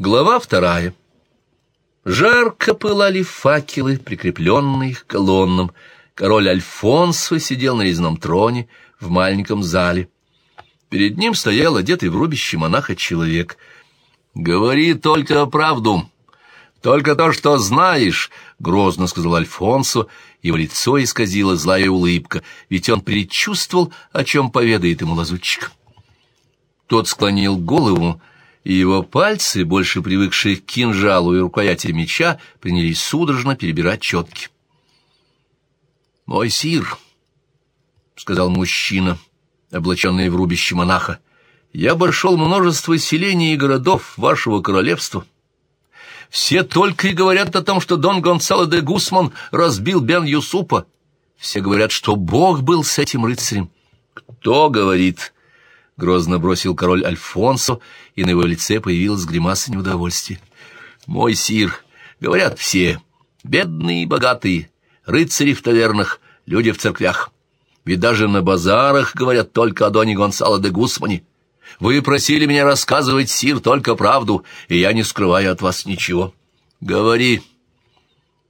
Глава вторая. Жарко пылали факелы, прикрепленные к колоннам. Король Альфонсо сидел на резном троне в маленьком зале. Перед ним стоял одетый в рубище монаха человек. «Говори только правду, только то, что знаешь», — грозно сказал Альфонсо. Его лицо исказило злая улыбка, ведь он предчувствовал, о чем поведает ему лазутчик. Тот склонил голову, и его пальцы, больше привыкшие к кинжалу и рукояти меча, принялись судорожно перебирать четки. «Мой сир», — сказал мужчина, облаченный в рубище монаха, — «я обошел множество селений и городов вашего королевства». Все только и говорят о том, что Дон Гонсало де Гусман разбил Бен Юсупа. Все говорят, что Бог был с этим рыцарем. Кто говорит? Грозно бросил король Альфонсо, и на его лице появилась гримаса неудовольствия. «Мой сир, говорят все, бедные и богатые, рыцари в тавернах, люди в церквях. Ведь даже на базарах говорят только о Доне Гонсало де Гусмане. Вы просили меня рассказывать, сир, только правду, и я не скрываю от вас ничего. Говори».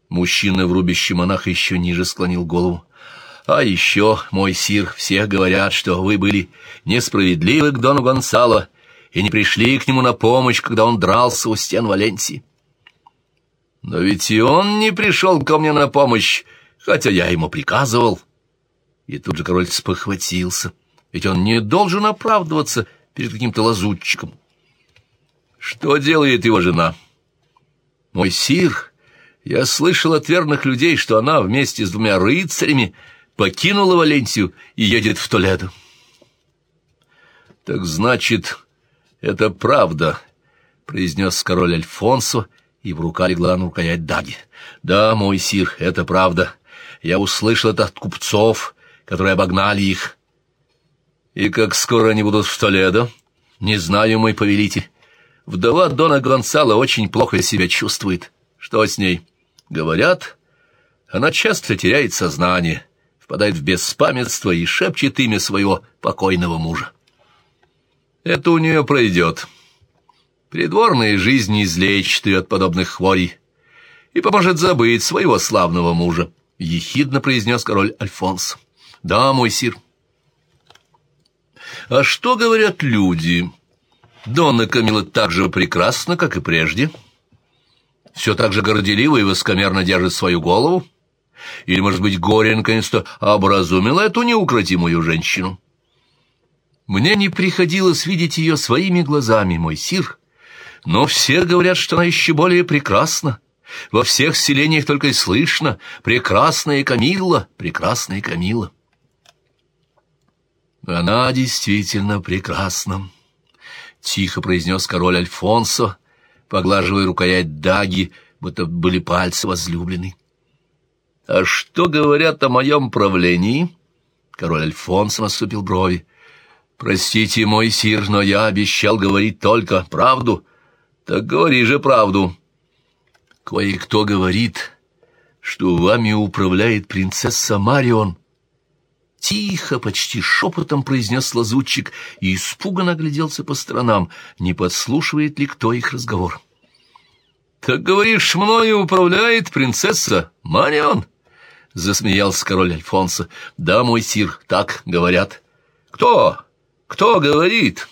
Мужчина в рубище монаха еще ниже склонил голову. А еще, мой сир, все говорят, что вы были несправедливы к Дону Гонсало и не пришли к нему на помощь, когда он дрался у стен Валенсии. Но ведь и он не пришел ко мне на помощь, хотя я ему приказывал. И тут же король спохватился, ведь он не должен оправдываться перед каким-то лазутчиком. Что делает его жена? Мой сир, я слышал от верных людей, что она вместе с двумя рыцарями покинула Валенсию и едет в Толедо. «Так значит, это правда», — произнес король Альфонсо, и в рука легла на рукоять даги. «Да, мой сир, это правда. Я услышал это от купцов, которые обогнали их». «И как скоро они будут в Толедо?» «Не знаю, мой повелитель. Вдова Дона Гонсала очень плохо себя чувствует. Что с ней?» «Говорят, она часто теряет сознание» впадает в беспамятство и шепчет имя своего покойного мужа. Это у нее пройдет. Придворная жизнь излечит ее от подобных хворей и поможет забыть своего славного мужа, — ехидно произнес король Альфонс. — Да, мой сир. — А что говорят люди? Донна Камила так же прекрасна, как и прежде. Все так же горделиво и воскомерно держит свою голову. — или, может быть, горе наконец-то образумило эту неукротимую женщину? Мне не приходилось видеть ее своими глазами, мой сир, но все говорят, что она еще более прекрасна. Во всех селениях только и слышно «прекрасная Камилла, прекрасная Камилла». «Она действительно прекрасна», — тихо произнес король Альфонсо, поглаживая рукоять даги, будто были пальцы возлюбленной. «А что говорят о моем правлении?» Король Альфонс наступил брови. «Простите, мой сир, но я обещал говорить только правду. Так говори же правду». «Кое-кто говорит, что вами управляет принцесса Марион». Тихо, почти шепотом произнес лазутчик и испуганно огляделся по сторонам, не подслушивает ли кто их разговор. «Так, говоришь, мною управляет принцесса Марион?» — засмеялся король Альфонсо. — Да, мой сир, так говорят. — Кто? Кто говорит?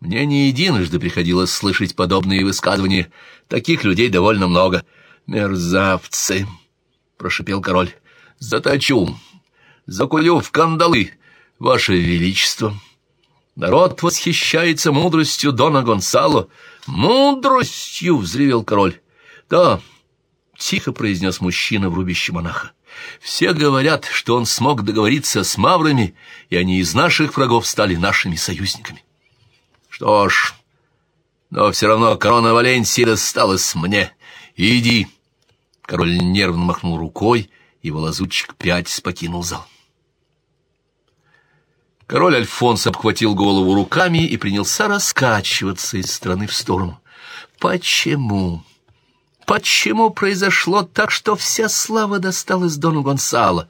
Мне не единожды приходилось слышать подобные высказывания. Таких людей довольно много. — Мерзавцы! — прошипел король. — Заточу, закулю в кандалы, ваше величество. Народ восхищается мудростью Дона Гонсало. — Мудростью! — взревел король. — Да, — тихо произнес мужчина в рубище монаха. Все говорят, что он смог договориться с маврами, и они из наших врагов стали нашими союзниками. Что ж, но все равно корона Валенсии досталась мне. Иди. Король нервно махнул рукой, и лазутчик пять покинул зал. Король Альфонс обхватил голову руками и принялся раскачиваться из стороны в сторону. «Почему?» Почему произошло так, что вся слава досталась Дону Гонсало?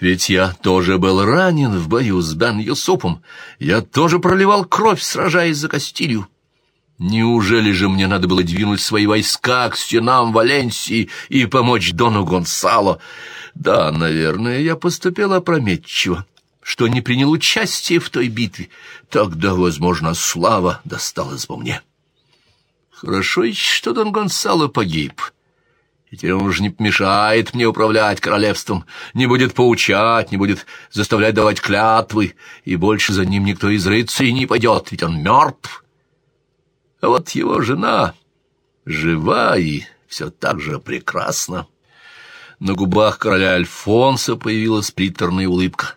Ведь я тоже был ранен в бою с Бен Юсупом. Я тоже проливал кровь, сражаясь за Кастилью. Неужели же мне надо было двинуть свои войска к стенам Валенсии и помочь Дону Гонсало? Да, наверное, я поступил опрометчиво, что не принял участия в той битве. Тогда, возможно, слава досталась бы мне. Хорошо еще, что Дон Гонсало погиб. И теперь он уже не помешает мне управлять королевством, не будет поучать, не будет заставлять давать клятвы, и больше за ним никто из рыцарей не пойдет, ведь он мертв. А вот его жена жива и все так же прекрасна. На губах короля Альфонса появилась приторная улыбка.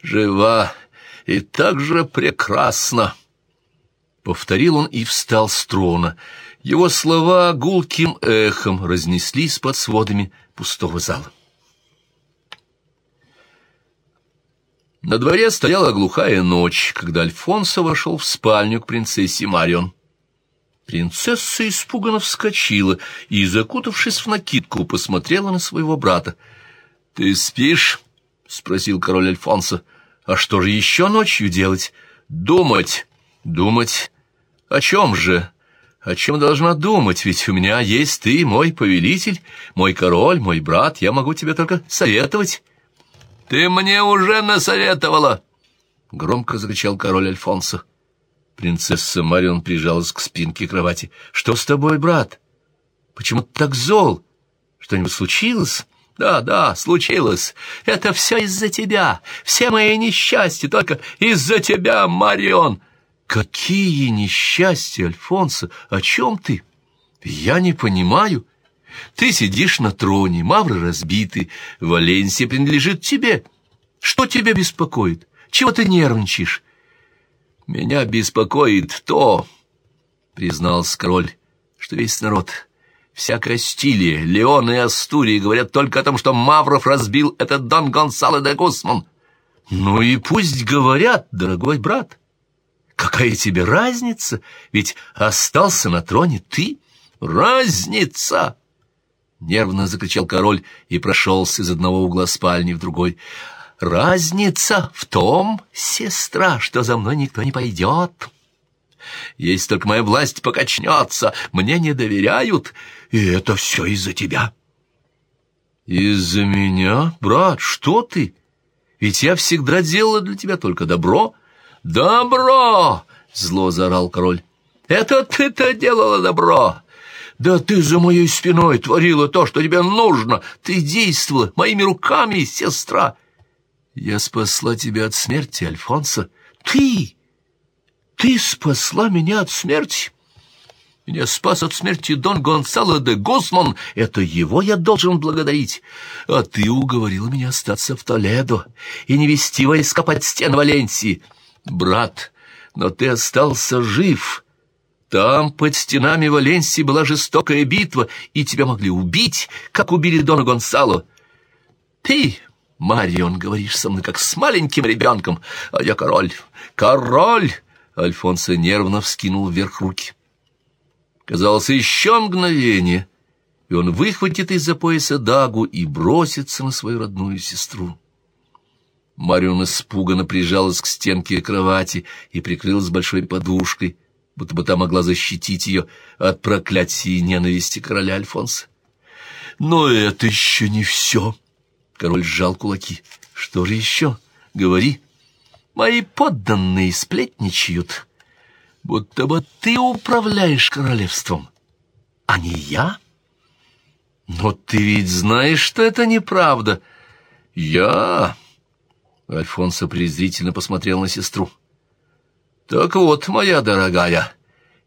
Жива и так же прекрасна. Повторил он и встал с трона. Его слова гулким эхом разнеслись под сводами пустого зала. На дворе стояла глухая ночь, когда Альфонсо вошел в спальню к принцессе Марион. Принцесса испуганно вскочила и, закутавшись в накидку, посмотрела на своего брата. — Ты спишь? — спросил король Альфонсо. — А что же еще ночью делать? — Думать. — Думать. О чем же? О чем должна думать? Ведь у меня есть ты, мой повелитель, мой король, мой брат. Я могу тебе только советовать. — Ты мне уже насоветовала! — громко закричал король Альфонсо. Принцесса Марион прижалась к спинке кровати. «Что с тобой, брат? Почему ты так зол? Что-нибудь случилось?» «Да, да, случилось. Это все из-за тебя. Все мои несчастья только из-за тебя, Марион!» «Какие несчастья, Альфонсо? О чем ты? Я не понимаю. Ты сидишь на троне, мавры разбиты, Валенсия принадлежит тебе. Что тебя беспокоит? Чего ты нервничаешь? «Меня беспокоит то, — признался король, — что весь народ, вся Кастилия, Леон и Астурия говорят только о том, что Мавров разбил этот Дон Гонсало де Гусман. Ну и пусть говорят, дорогой брат. Какая тебе разница? Ведь остался на троне ты. Разница!» Нервно закричал король и прошелся из одного угла спальни в другой. Разница в том, сестра, что за мной никто не пойдет. Если только моя власть покачнется, мне не доверяют, и это все из-за тебя. Из-за меня? Брат, что ты? Ведь я всегда делала для тебя только добро. Добро! Зло заорал король. Это ты-то делала добро. Да ты за моей спиной творила то, что тебе нужно. Ты действовала моими руками, сестра. Я спасла тебя от смерти, Альфонсо. Ты! Ты спасла меня от смерти? Меня спас от смерти Дон Гонсало де Гусман. Это его я должен благодарить. А ты уговорил меня остаться в Толедо и не вести войска под стен Валенсии. Брат, но ты остался жив. Там под стенами Валенсии была жестокая битва, и тебя могли убить, как убили Дона Гонсало. Ты Марион, говоришь со мной, как с маленьким ребенком, а я король. Король!» Альфонсо нервно вскинул вверх руки. Казалось, еще мгновение, и он выхватит из-за пояса дагу и бросится на свою родную сестру. Марион испуганно прижалась к стенке кровати и прикрылась большой подушкой, будто бы та могла защитить ее от проклятия и ненависти короля Альфонса. «Но это еще не все!» Король сжал кулаки. «Что же еще? Говори. Мои подданные сплетничают, будто бы ты управляешь королевством, а не я. Но ты ведь знаешь, что это неправда. Я...» Альфонсо презрительно посмотрел на сестру. «Так вот, моя дорогая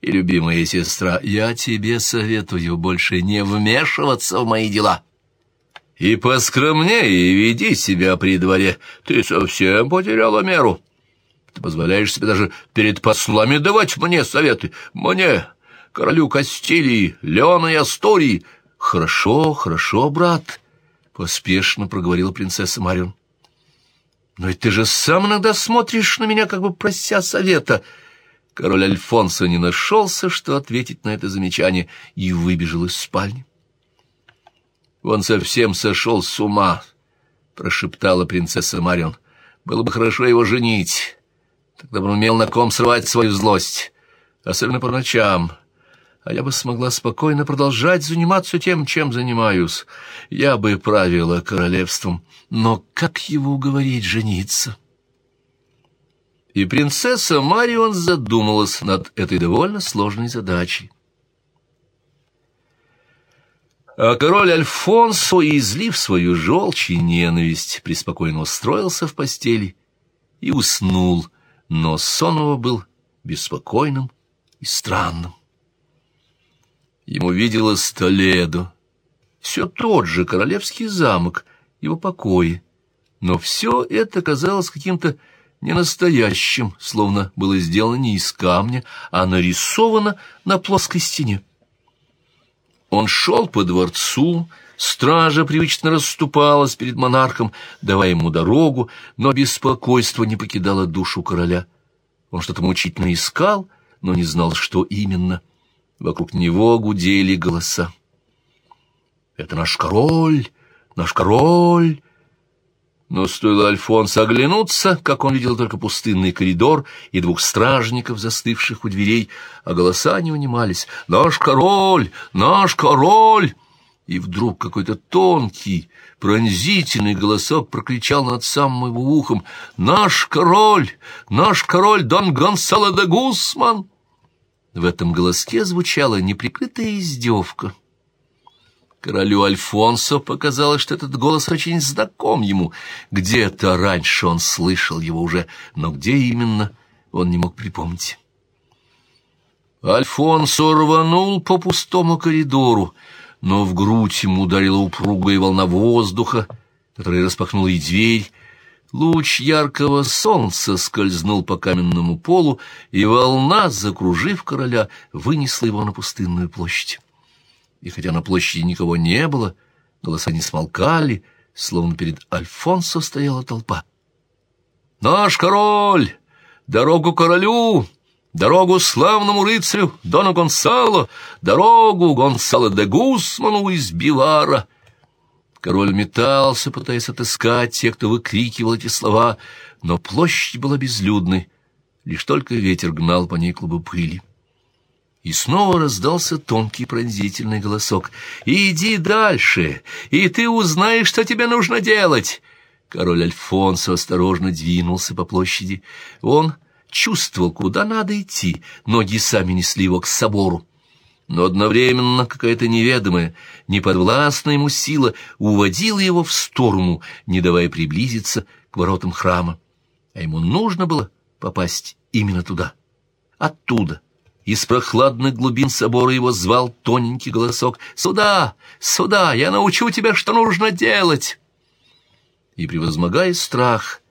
и любимая сестра, я тебе советую больше не вмешиваться в мои дела». И поскромнее веди себя при дворе. Ты совсем потеряла меру. Ты позволяешь себе даже перед послами давать мне советы. Мне, королю Кастилии, Леона и Астории. Хорошо, хорошо, брат, — поспешно проговорила принцесса Марион. Но ведь ты же сам иногда смотришь на меня, как бы прося совета. Король Альфонсо не нашелся, что ответить на это замечание, и выбежал из спальни. Он совсем сошел с ума, — прошептала принцесса Марион. Было бы хорошо его женить. Тогда бы он умел на ком срывать свою злость. особенно по ночам. А я бы смогла спокойно продолжать заниматься тем, чем занимаюсь. Я бы правила королевством, но как его уговорить жениться?» И принцесса Марион задумалась над этой довольно сложной задачей. А король Альфонсо, излив свою желчь и ненависть, преспокойно устроился в постели и уснул, но сон его был беспокойным и странным. Ему виделось Толедо, все тот же королевский замок, его покои, но все это казалось каким-то ненастоящим, словно было сделано не из камня, а нарисовано на плоской стене. Он шел по дворцу, стража привычно расступалась перед монархом, давая ему дорогу, но беспокойство не покидало душу короля. Он что-то мучительно искал, но не знал, что именно. Вокруг него гудели голоса. «Это наш король! Наш король!» Но стоило Альфонсо оглянуться, как он видел только пустынный коридор и двух стражников, застывших у дверей, а голоса не унимались. «Наш король! Наш король!» И вдруг какой-то тонкий, пронзительный голосок прокричал над самым его ухом «Наш король! Наш король Дон Гонсало де Гусман!» В этом голоске звучала неприкрытая издевка. Королю Альфонсо показалось, что этот голос очень знаком ему. Где-то раньше он слышал его уже, но где именно, он не мог припомнить. Альфонсо рванул по пустому коридору, но в грудь ему ударила упругая волна воздуха, которая распахнула и дверь. Луч яркого солнца скользнул по каменному полу, и волна, закружив короля, вынесла его на пустынную площадь и хотя на площади никого не было, голоса не смолкали, словно перед Альфонсо стояла толпа. «Наш король! Дорогу королю! Дорогу славному рыцарю Дону Гонсало! Дорогу Гонсало де Гусману из Бивара!» Король метался, пытаясь отыскать тех, кто выкрикивал эти слова, но площадь была безлюдной, лишь только ветер гнал по ней клубы пыли. И снова раздался тонкий пронзительный голосок. «Иди дальше, и ты узнаешь, что тебе нужно делать!» Король Альфонсо осторожно двинулся по площади. Он чувствовал, куда надо идти, ноги сами несли его к собору. Но одновременно какая-то неведомая, неподвластная ему сила уводила его в сторону, не давая приблизиться к воротам храма. А ему нужно было попасть именно туда, оттуда, из прохладных глубин собора его звал тоненький голосок. «Сюда! Сюда! Я научу тебя, что нужно делать!» И, превозмогая страх,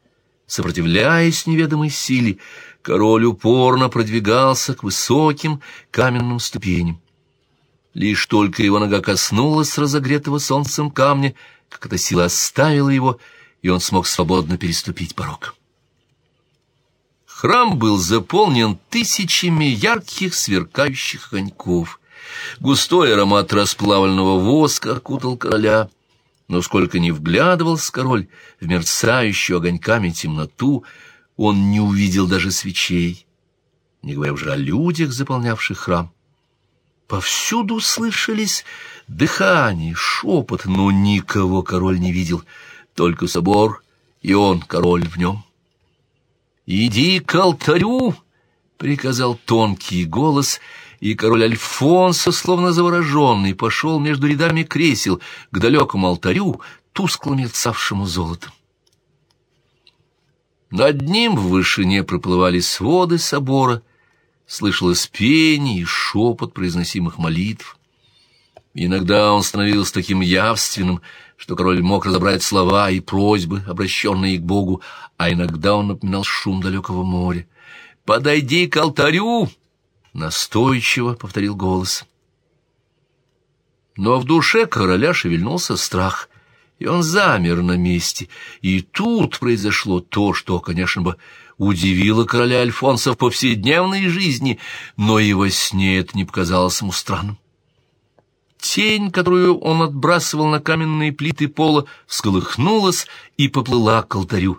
сопротивляясь неведомой силе, король упорно продвигался к высоким каменным ступеням. Лишь только его нога коснулась разогретого солнцем камня, как эта сила оставила его, и он смог свободно переступить порог. Храм был заполнен тысячами ярких сверкающих огоньков. Густой аромат расплавленного воска окутал короля. Но сколько ни вглядывался король в мерцающую огоньками темноту, он не увидел даже свечей, не говоря уже о людях, заполнявших храм. Повсюду слышались дыхание, шепот, но никого король не видел, только собор, и он, король, в нем. «Иди к алтарю!» — приказал тонкий голос, и король Альфонсо, словно завороженный, пошел между рядами кресел к далекому алтарю, тускло мерцавшему золотом. Над ним в вышине проплывали своды собора, слышалось пение и шепот произносимых молитв. Иногда он становился таким явственным, что король мог разобрать слова и просьбы, обращенные к Богу, а иногда он напоминал шум далекого моря. «Подойди к алтарю!» — настойчиво повторил голос. Но в душе короля шевельнулся страх, и он замер на месте. И тут произошло то, что, конечно бы, удивило короля Альфонса в повседневной жизни, но и во сне это не показалось ему странным. Тень, которую он отбрасывал на каменные плиты пола, всколыхнулась и поплыла к алтарю.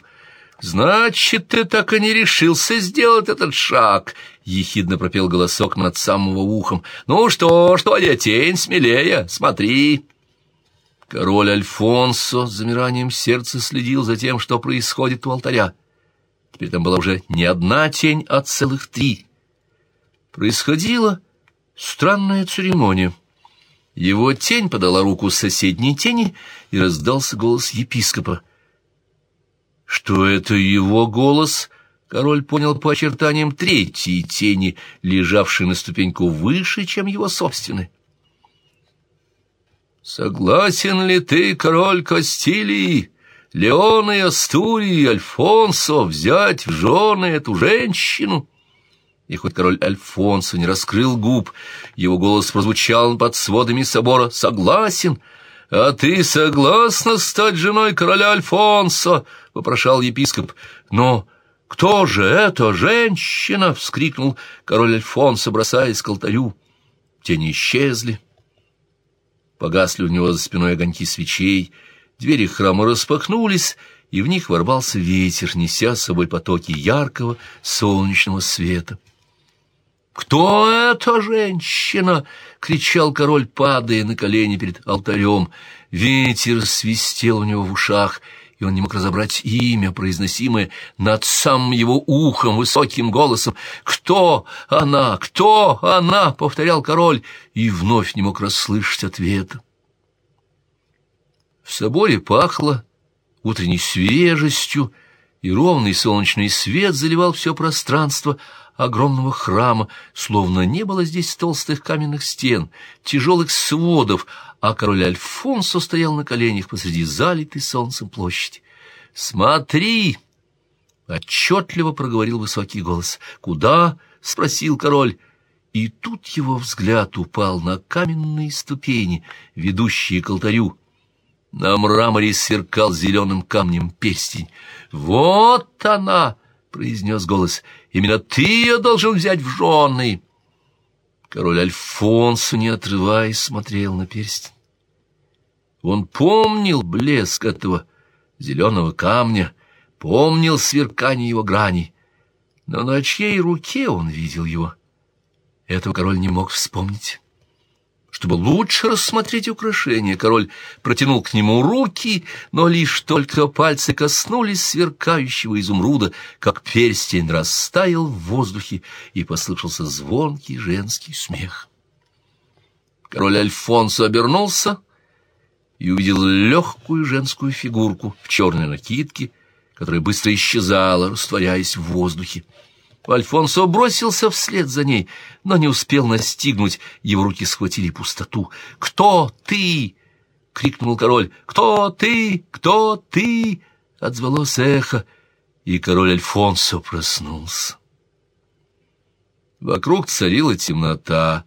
«Значит, ты так и не решился сделать этот шаг!» — ехидно пропел голосок над самого ухом. «Ну что, что я, тень, смелее, смотри!» Король Альфонсо с замиранием сердца следил за тем, что происходит у алтаря. Теперь там была уже не одна тень, а целых три. Происходила странная церемония. Его тень подала руку соседней тени, и раздался голос епископа — что это его голос, король понял по очертаниям третьей тени, лежавшей на ступеньку выше, чем его собственной. «Согласен ли ты, король Кастилии, Леон и Астурии, Альфонсо, взять в жены эту женщину?» И хоть король Альфонсо не раскрыл губ, его голос прозвучал под сводами собора «Согласен!» «А ты согласна стать женой короля Альфонсо?» — вопрошал епископ. «Но кто же эта женщина?» — вскрикнул король Альфонсо, бросаясь к алтарю. Тени исчезли. Погасли у него за спиной огоньки свечей, двери храма распахнулись, и в них ворвался ветер, неся с собой потоки яркого солнечного света. «Кто эта женщина?» — кричал король, падая на колени перед алтарем. Ветер свистел у него в ушах, и он не мог разобрать имя, произносимое над самым его ухом высоким голосом. «Кто она? Кто она?» — повторял король, и вновь не мог расслышать ответа. В соборе пахло утренней свежестью, и ровный солнечный свет заливал все пространство огромного храма, словно не было здесь толстых каменных стен, тяжелых сводов, а король Альфонсо стоял на коленях посреди залитой солнцем площади. «Смотри!» — отчетливо проговорил высокий голос. «Куда?» — спросил король. И тут его взгляд упал на каменные ступени, ведущие к алтарю, на мраморе сверкал зеленым камнем перстень. «Вот она!» — произнес голос. «Именно ты ее должен взять в жены!» Король Альфонсо, не отрываясь, смотрел на перстень. Он помнил блеск этого зеленого камня, помнил сверкание его граней, но на чьей руке он видел его? Этого король не мог вспомнить. Чтобы лучше рассмотреть украшение, король протянул к нему руки, но лишь только пальцы коснулись сверкающего изумруда, как перстень растаял в воздухе, и послышался звонкий женский смех. Король Альфонсо обернулся и увидел легкую женскую фигурку в черной накидке, которая быстро исчезала, растворяясь в воздухе. Альфонсо бросился вслед за ней, но не успел настигнуть, его руки схватили пустоту. «Кто ты?» — крикнул король. «Кто ты? Кто ты?» — отзвалось эхо, и король Альфонсо проснулся. Вокруг царила темнота,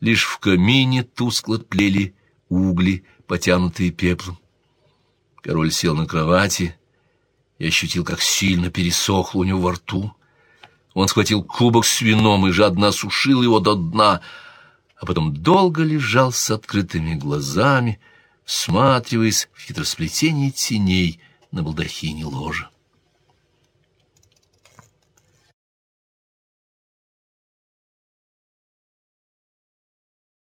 лишь в камине тускло тлели угли, потянутые пеплом. Король сел на кровати и ощутил, как сильно пересохло у него во рту. Он схватил кубок с вином и жадно осушил его до дна, а потом долго лежал с открытыми глазами, всматриваясь в хитросплетение теней на балдахине ложа.